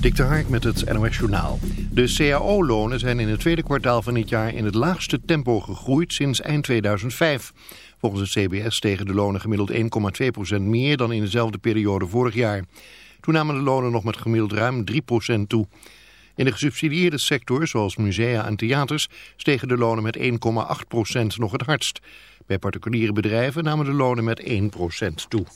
Dik de Hark met het NOS Journaal. De CAO-lonen zijn in het tweede kwartaal van dit jaar in het laagste tempo gegroeid sinds eind 2005. Volgens het CBS stegen de lonen gemiddeld 1,2% meer dan in dezelfde periode vorig jaar. Toen namen de lonen nog met gemiddeld ruim 3% toe. In de gesubsidieerde sector, zoals musea en theaters, stegen de lonen met 1,8% nog het hardst. Bij particuliere bedrijven namen de lonen met 1% toe.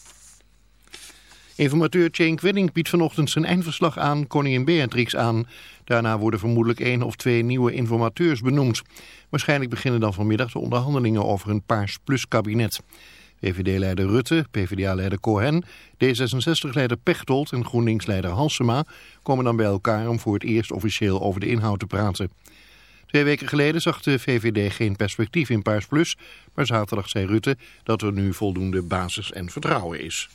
Informateur Jane Quinning biedt vanochtend zijn eindverslag aan koningin Beatrix aan. Daarna worden vermoedelijk één of twee nieuwe informateurs benoemd. Waarschijnlijk beginnen dan vanmiddag de onderhandelingen over een Paars Plus kabinet. VVD-leider Rutte, PvdA-leider Cohen, D66-leider Pechtold en GroenLinks-leider Halsema komen dan bij elkaar om voor het eerst officieel over de inhoud te praten. Twee weken geleden zag de VVD geen perspectief in Paars Plus, maar zaterdag zei Rutte dat er nu voldoende basis en vertrouwen is.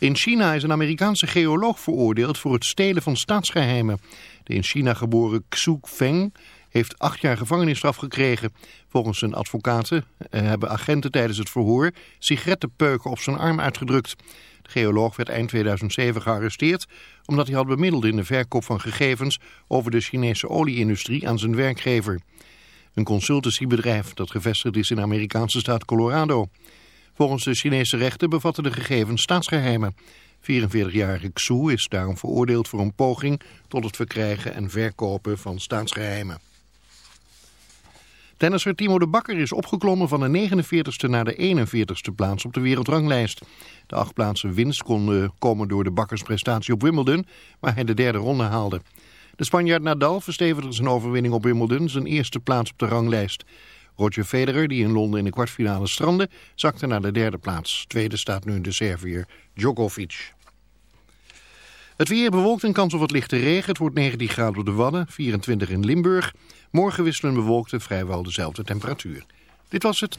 In China is een Amerikaanse geoloog veroordeeld voor het stelen van staatsgeheimen. De in China geboren Xu Feng heeft acht jaar gevangenisstraf gekregen. Volgens zijn advocaten eh, hebben agenten tijdens het verhoor sigarettenpeuken op zijn arm uitgedrukt. De geoloog werd eind 2007 gearresteerd omdat hij had bemiddeld in de verkoop van gegevens over de Chinese olieindustrie aan zijn werkgever. Een consultancybedrijf dat gevestigd is in de Amerikaanse staat Colorado. Volgens de Chinese rechten bevatten de gegevens staatsgeheimen. 44-jarige Xu is daarom veroordeeld voor een poging tot het verkrijgen en verkopen van staatsgeheimen. Tennisser Timo de Bakker is opgeklommen van de 49ste naar de 41ste plaats op de wereldranglijst. De acht plaatsen winst kon komen door de Bakkers prestatie op Wimbledon, waar hij de derde ronde haalde. De Spanjaard Nadal verstevigde zijn overwinning op Wimbledon, zijn eerste plaats op de ranglijst. Roger Federer, die in Londen in de kwartfinale strandde, zakte naar de derde plaats. Tweede staat nu de Serviër Djokovic. Het weer bewolkt en kans op wat lichte regen. Het wordt 19 graden op de Wadden, 24 in Limburg. Morgen wisselen bewolkt en vrijwel dezelfde temperatuur. Dit was het.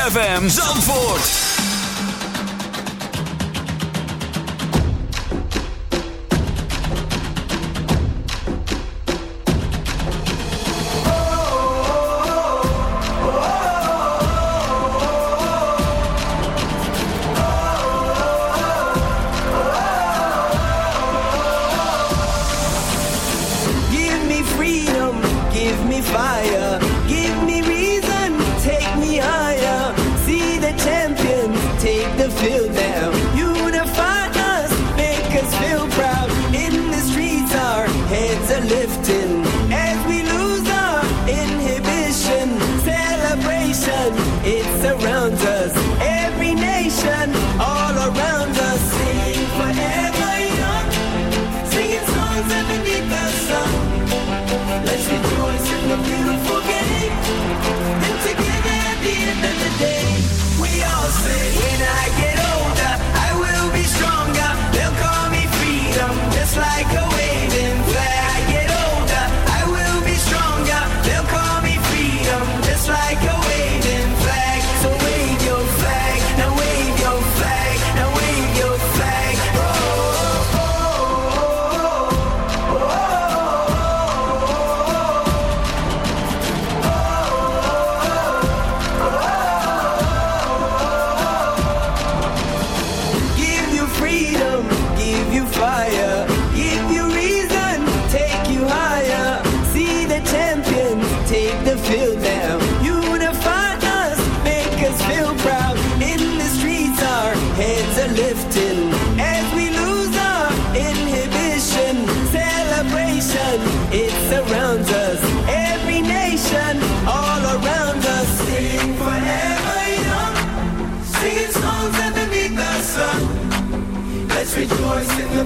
ZFM Zandvoort.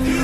you.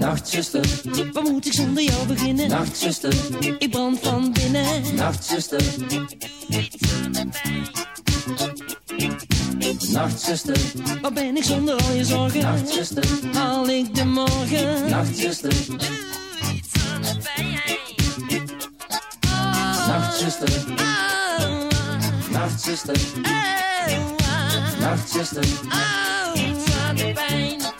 Nachtzuster, Wat moet ik zonder jou beginnen? nachtzuster, Ik brand van binnen. nachtzuster, nachtzuster, Wat ben ik zonder al je zorgen? nachtzuster, Haal ik de morgen? nachtzuster, nachtzuster, nachtzuster, nachtzuster, de pijn, de pijn,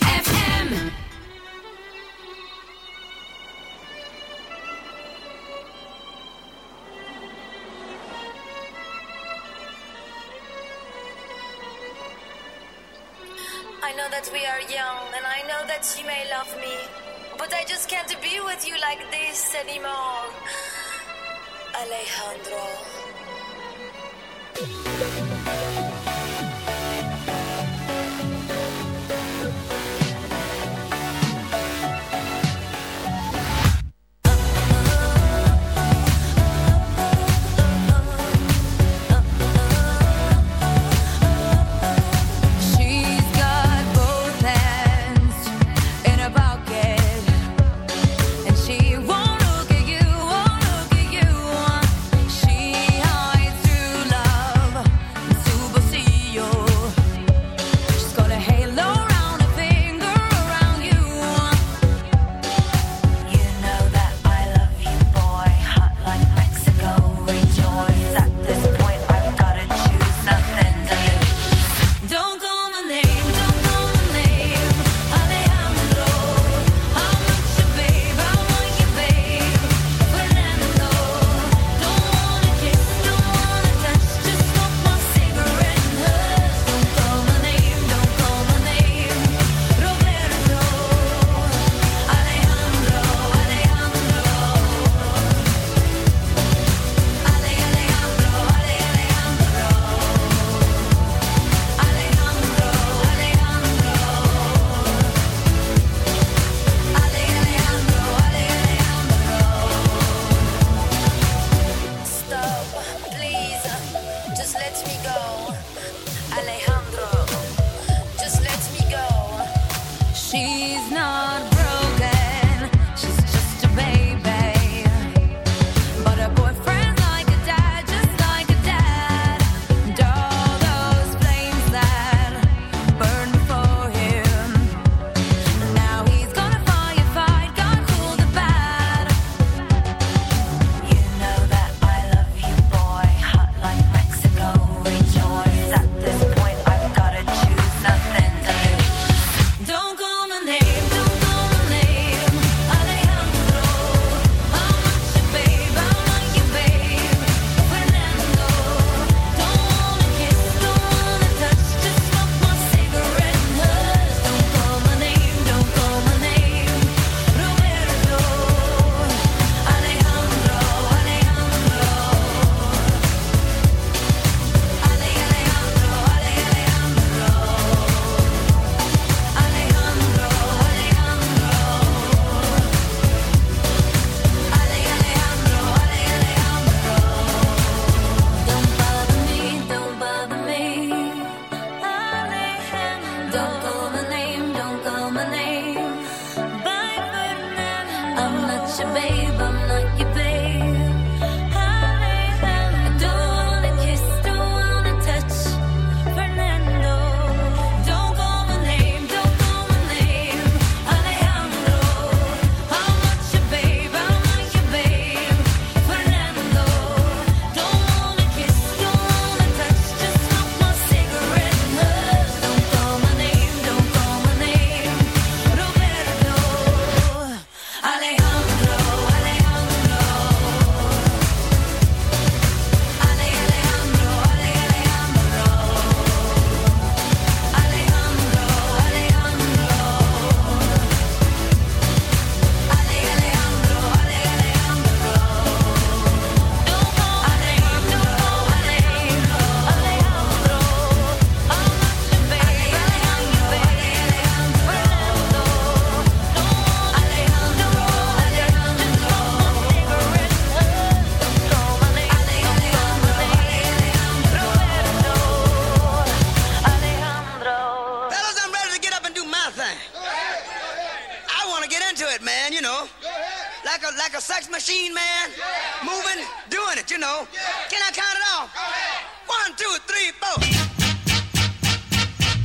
know. Yeah. Can I count it off? Go ahead. One, two, three, four.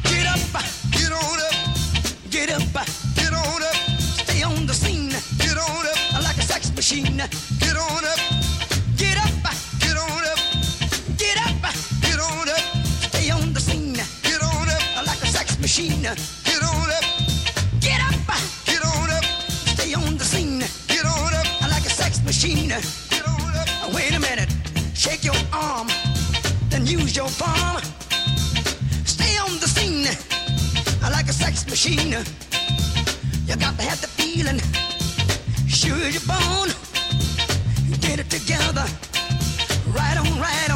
Get up, get on up, get up, get on up. Stay on the scene. Get on up like a sex machine. Get on up. Get up, get on up, get up, get on up. Stay on the scene. Get on up like a sex machine. Get on up. Get up, get on up. Stay on the scene. Get on up like a sex machine. Wait a minute. Shake your arm, then use your palm. Stay on the scene like a sex machine. You got to have the feeling, sure as you born. Get it together, right on, right on.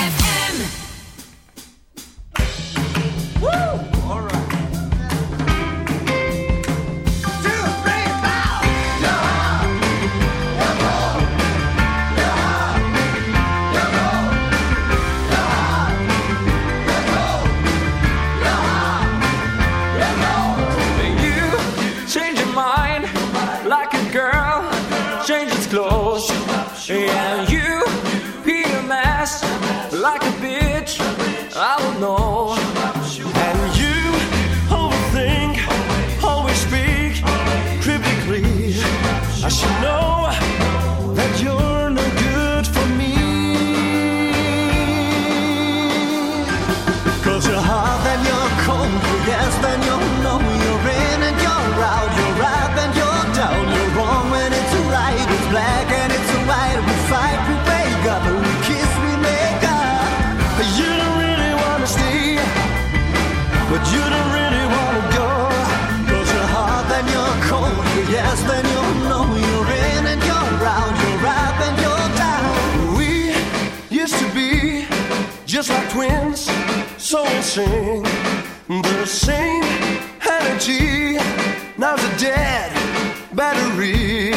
dance, so sing the same energy. Now's a dead battery.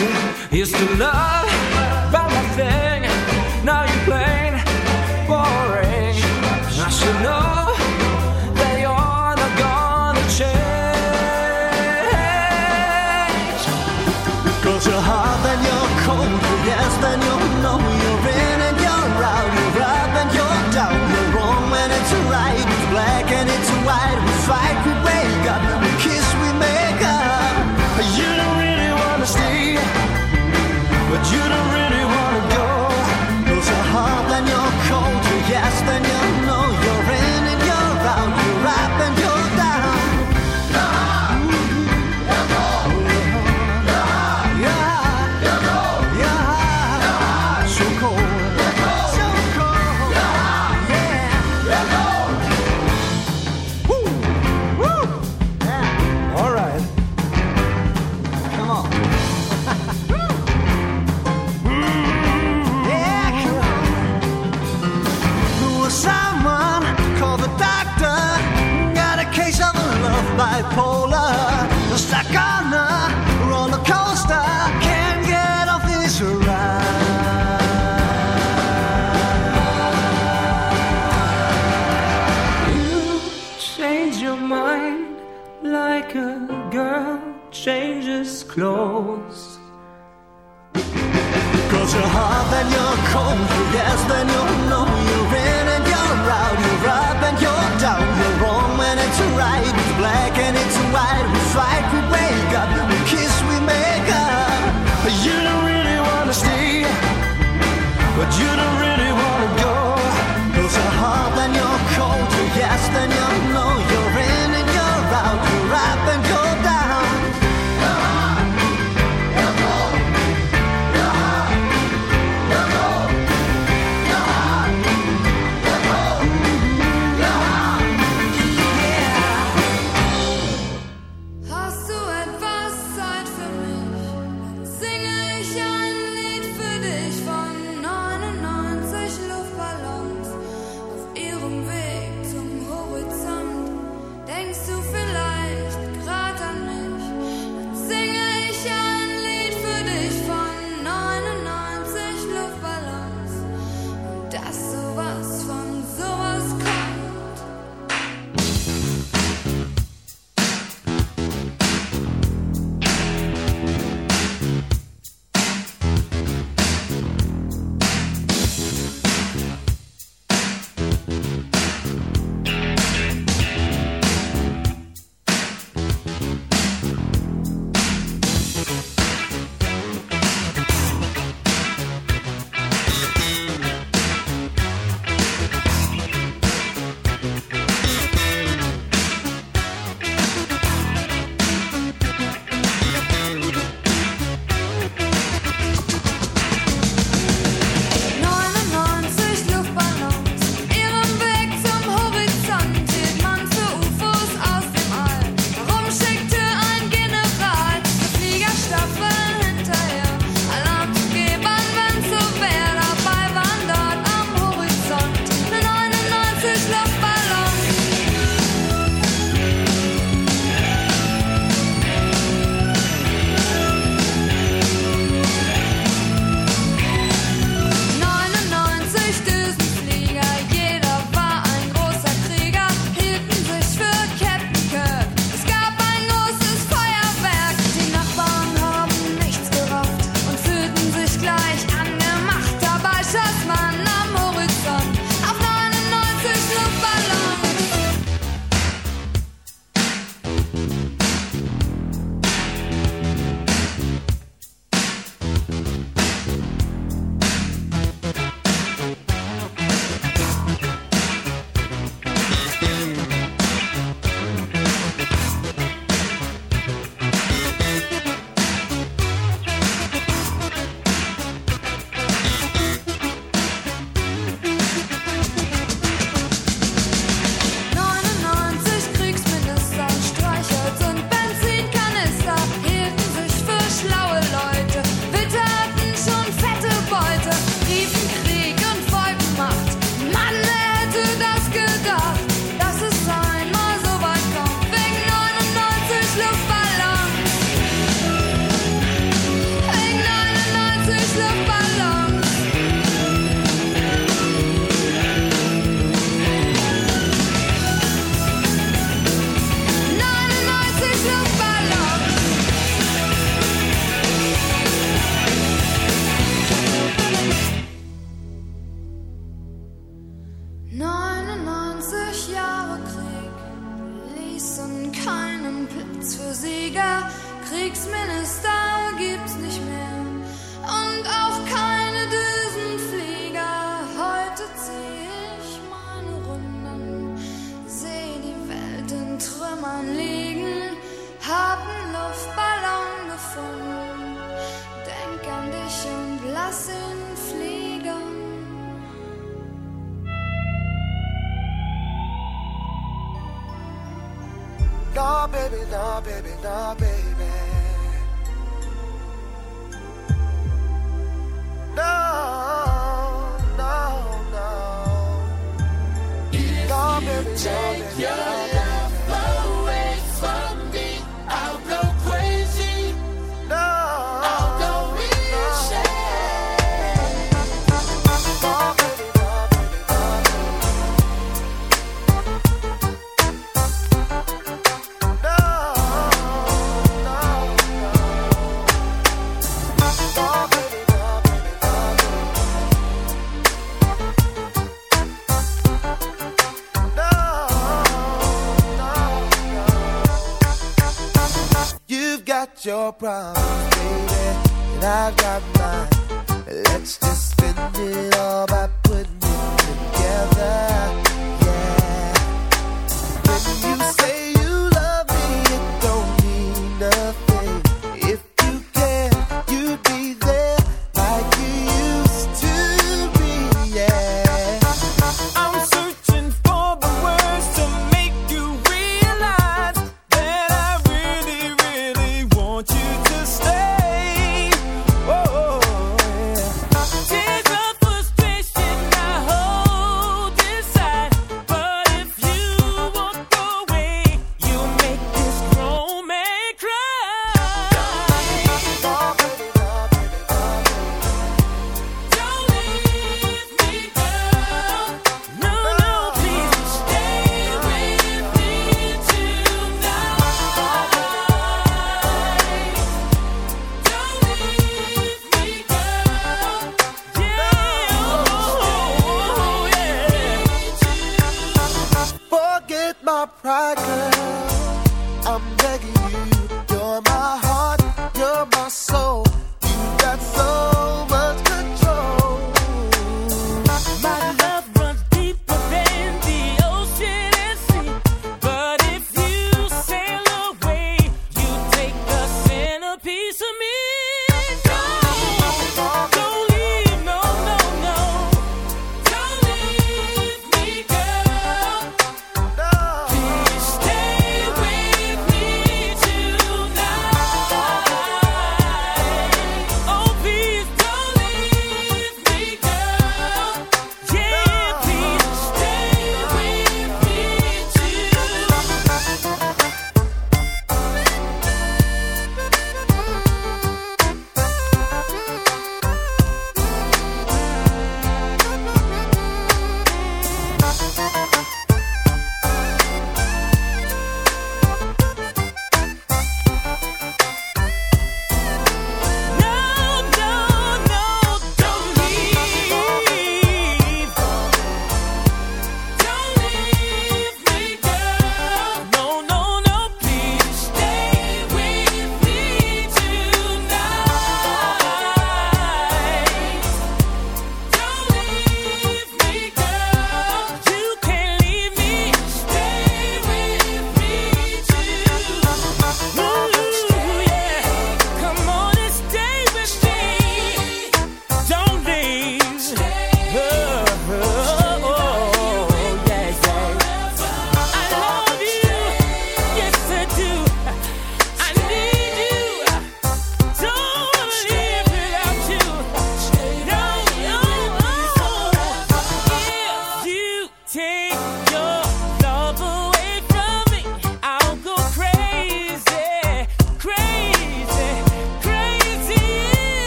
Here's to love.